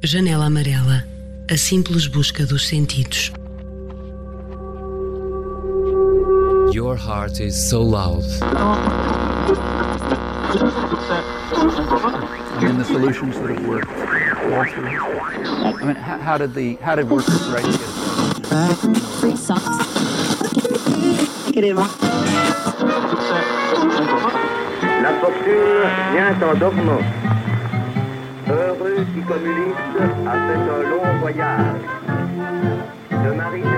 Janela Amarela A simples busca dos sentidos. Your heart is so loud. And the solutions that have worked. I mean, how, did the how did workers' rights get? La fortune vient en dormant. Heureux qui comme Ulysse a fait un long voyage. De Marie-Thérèse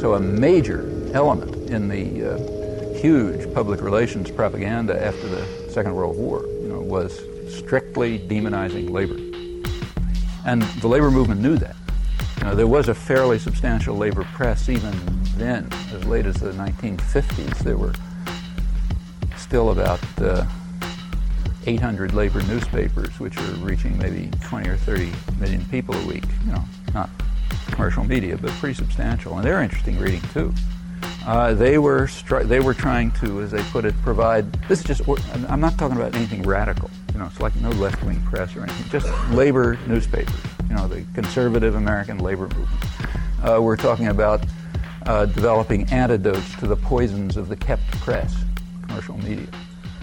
So a major element in the uh, huge public relations propaganda after the Second World War, you know, was strictly demonizing labor. And the labor movement knew that. You know, there was a fairly substantial labor press even then, as late as the 1950s. There were still about uh, 800 labor newspapers, which are reaching maybe 20 or 30 million people a week. You know, not commercial media, but pretty substantial, and they're interesting reading too. Uh, they were stri- they were trying to, as they put it, provide. This is just. I'm not talking about anything radical. You know, it's like no left-wing press or anything. Just labor newspapers. You know, the conservative American labor movement. Uh, we're talking about uh, developing antidotes to the poisons of the kept press, commercial media,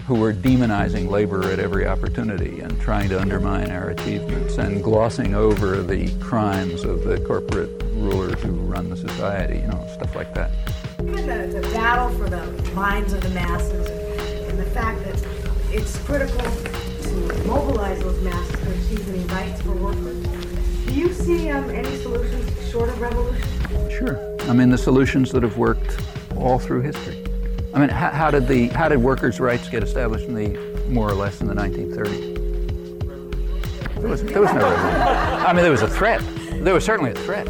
who were demonizing labor at every opportunity and trying to undermine our achievements and glossing over the crimes of the corporate rulers who run the society. You know, stuff like that. The, the battle for the minds of the masses and, and the fact that it's critical to mobilize those masses to achieve any rights for workers. Do you see um, any solutions short of revolution? Sure. I mean, the solutions that have worked all through history. I mean, how, how did the how did workers' rights get established in the more or less in the 1930s? There was, there was no. I mean, there was a threat. There was certainly a threat.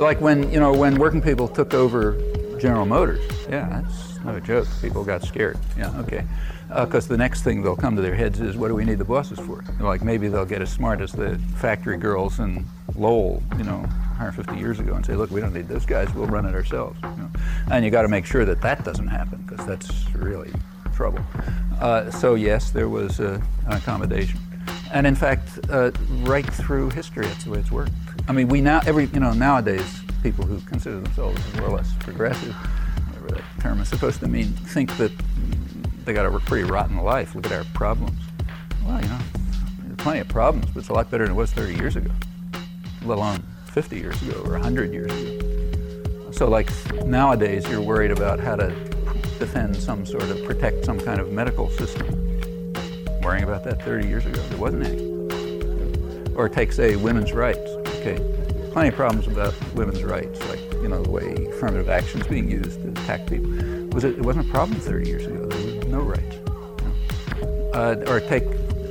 Like when you know when working people took over General Motors. Yeah, that's no joke. People got scared. Yeah, okay. Because uh, the next thing they'll come to their heads is, what do we need the bosses for? Like maybe they'll get as smart as the factory girls in Lowell, you know, 150 years ago, and say, look, we don't need those guys. We'll run it ourselves. You know? And you got to make sure that that doesn't happen because that's really trouble. Uh, so yes, there was uh, an accommodation, and in fact, uh, right through history, that's the way it's worked. I mean, we now every you know nowadays people who consider themselves more or less progressive, whatever that term is supposed to mean, think that they got a pretty rotten life. Look at our problems. Well, you know, there's plenty of problems, but it's a lot better than it was 30 years ago, let alone 50 years ago or 100 years ago. So, like nowadays, you're worried about how to defend some sort of protect some kind of medical system. Worrying about that 30 years ago, there wasn't any. Or take, say, women's rights. Okay, plenty of problems about women's rights, like you know the way affirmative action is being used to attack people. Was it? It wasn't a problem 30 years ago. There was no rights. You know? uh, or take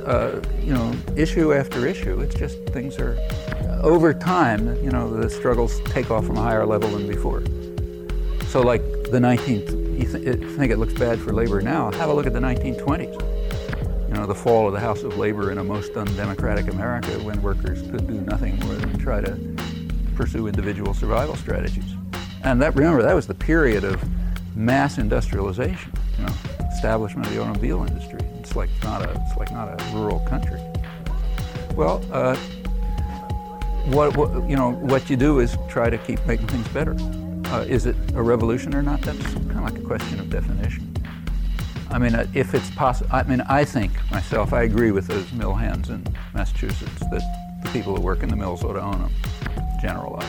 uh, you know issue after issue. It's just things are over time. You know the struggles take off from a higher level than before. So like the 19th, you, th- think it looks bad for labor now? Have a look at the 1920s you know, the fall of the House of Labor in a most undemocratic America when workers could do nothing more than try to pursue individual survival strategies. And that, remember, that was the period of mass industrialization, you know, establishment of the automobile industry. It's like not a, it's like not a rural country. Well, uh, what, what, you know, what you do is try to keep making things better. Uh, is it a revolution or not? That's kind of like a question of definition. I mean, uh, if it's possible, I mean, I think myself, I agree with those mill hands in Massachusetts that the people who work in the mills ought to own them, generalized.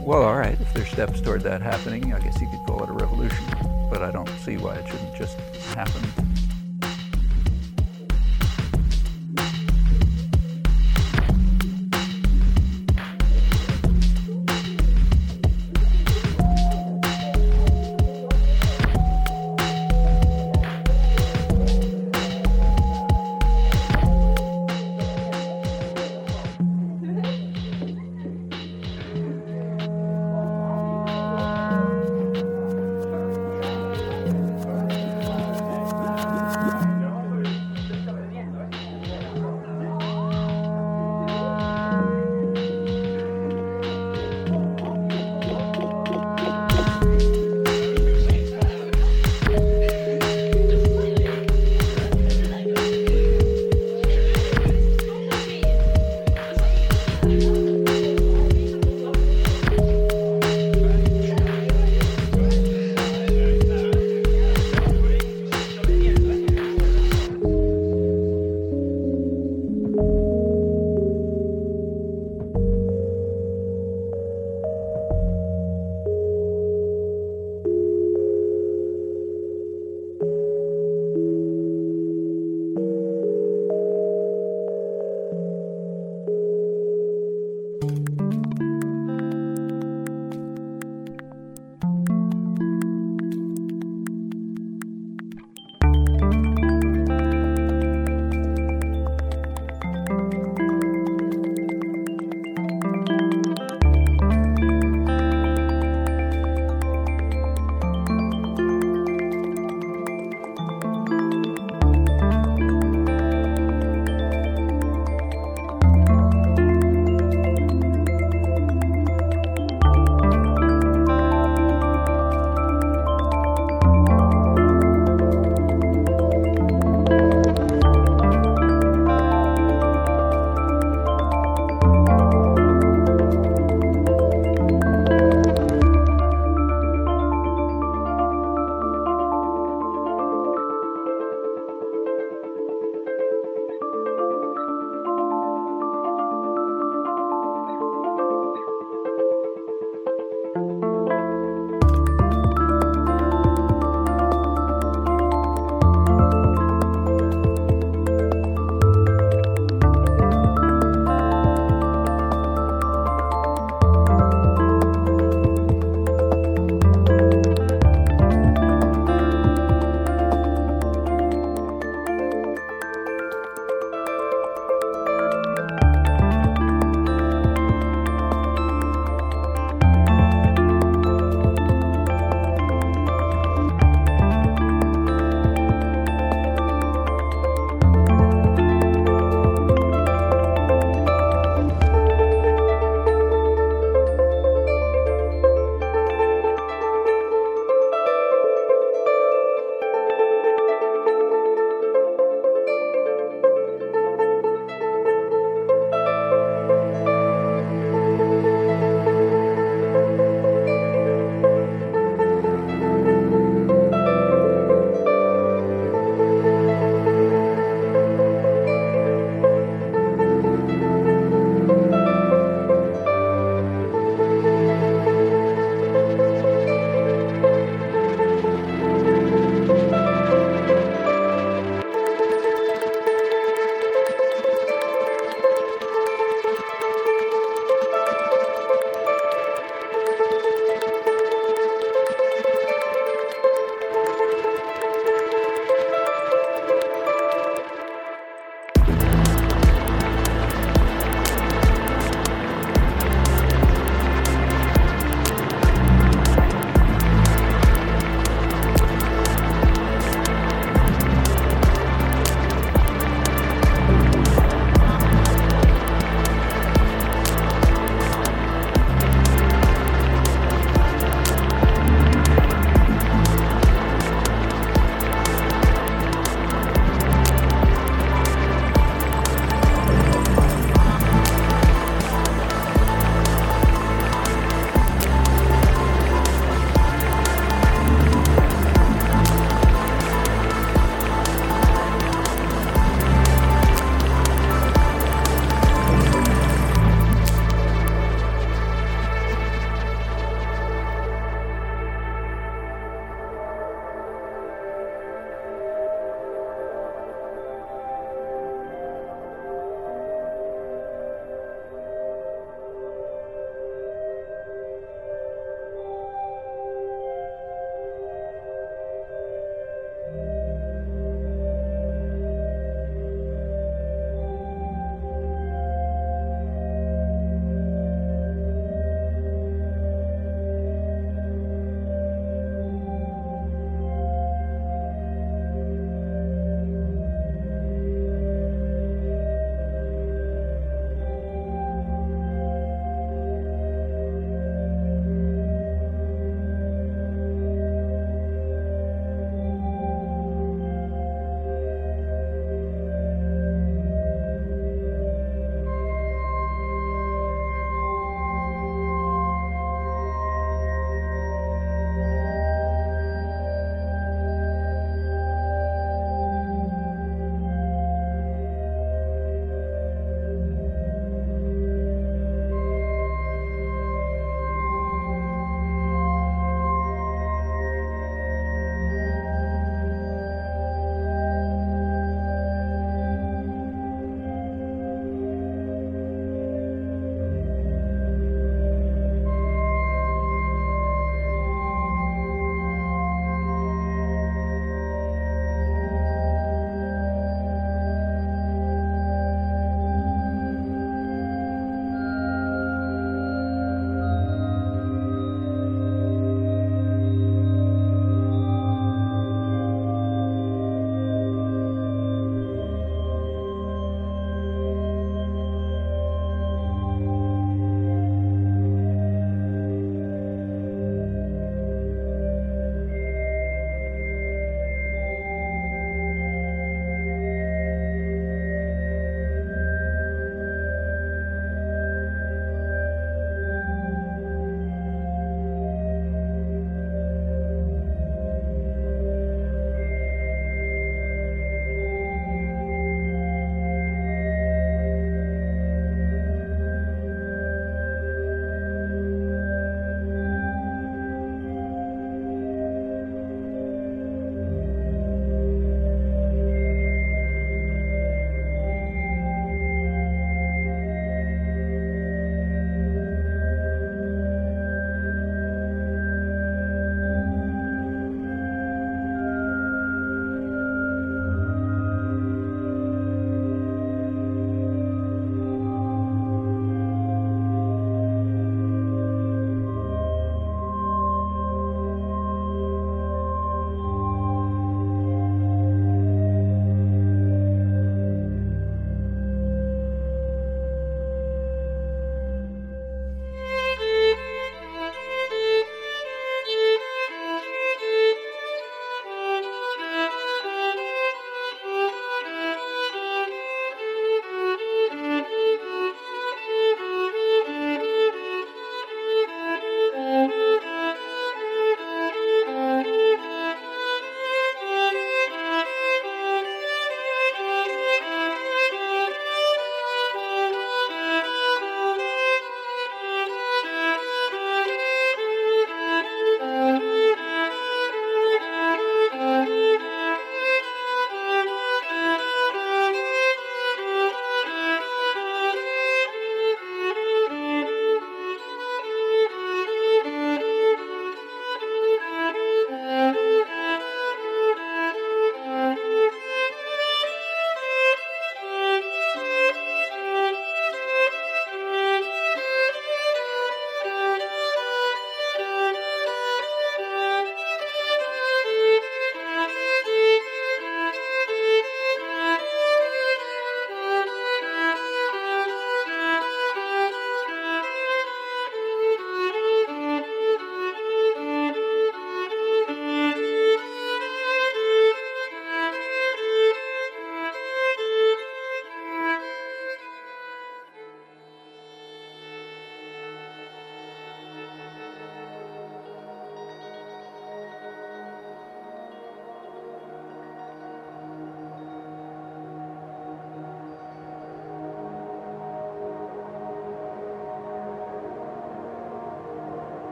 Well, all right, if there's steps toward that happening, I guess you could call it a revolution, but I don't see why it shouldn't just happen.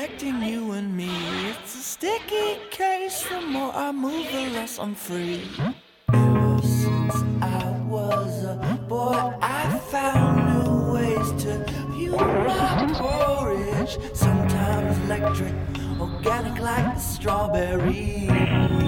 connecting you and me. It's a sticky case. The more I move, the less I'm free. Ever since I was a boy, I found new ways to view my porridge. Sometimes electric, organic like the strawberry.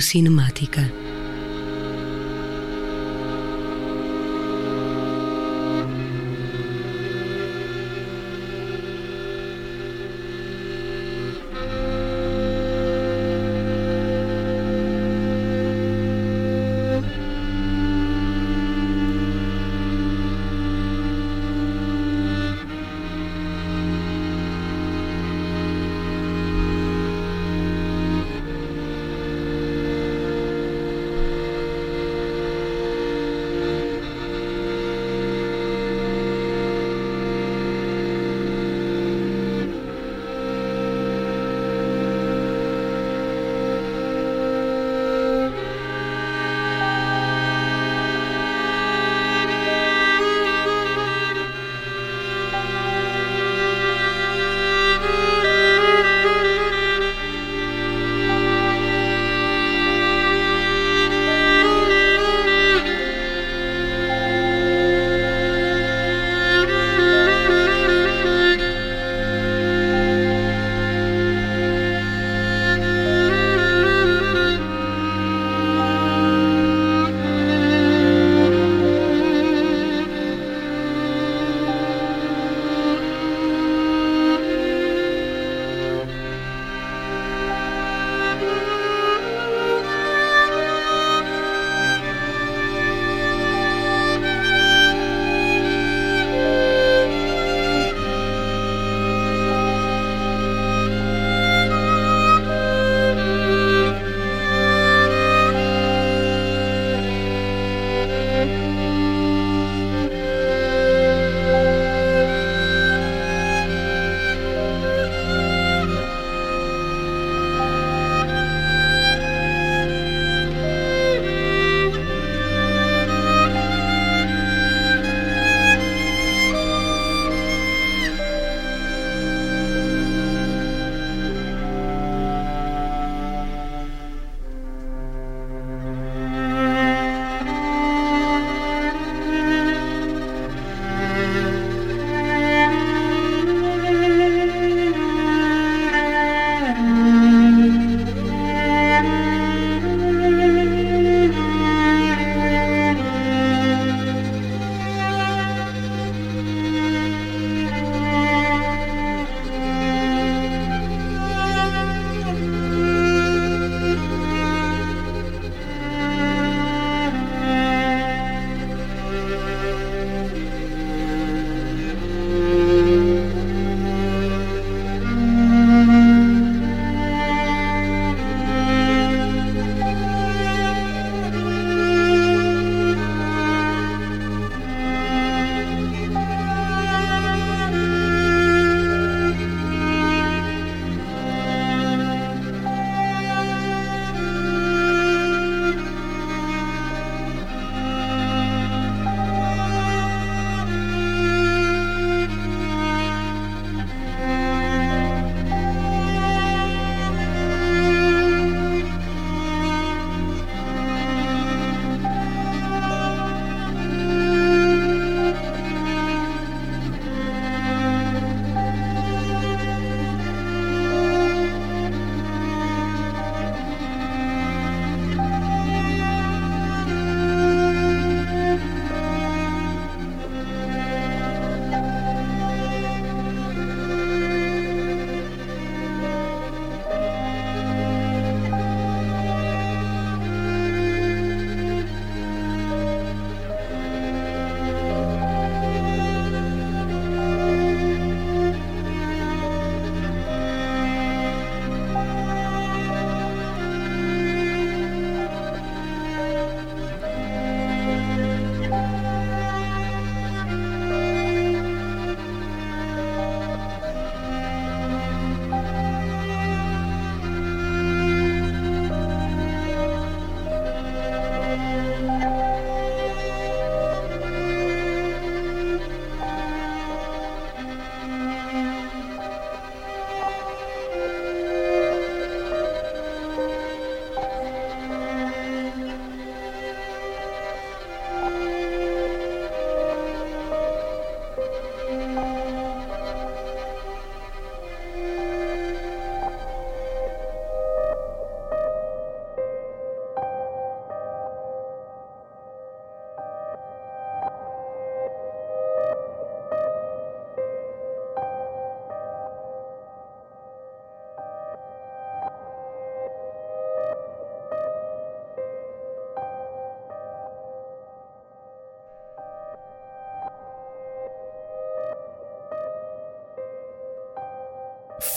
Cinemática.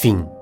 Fin.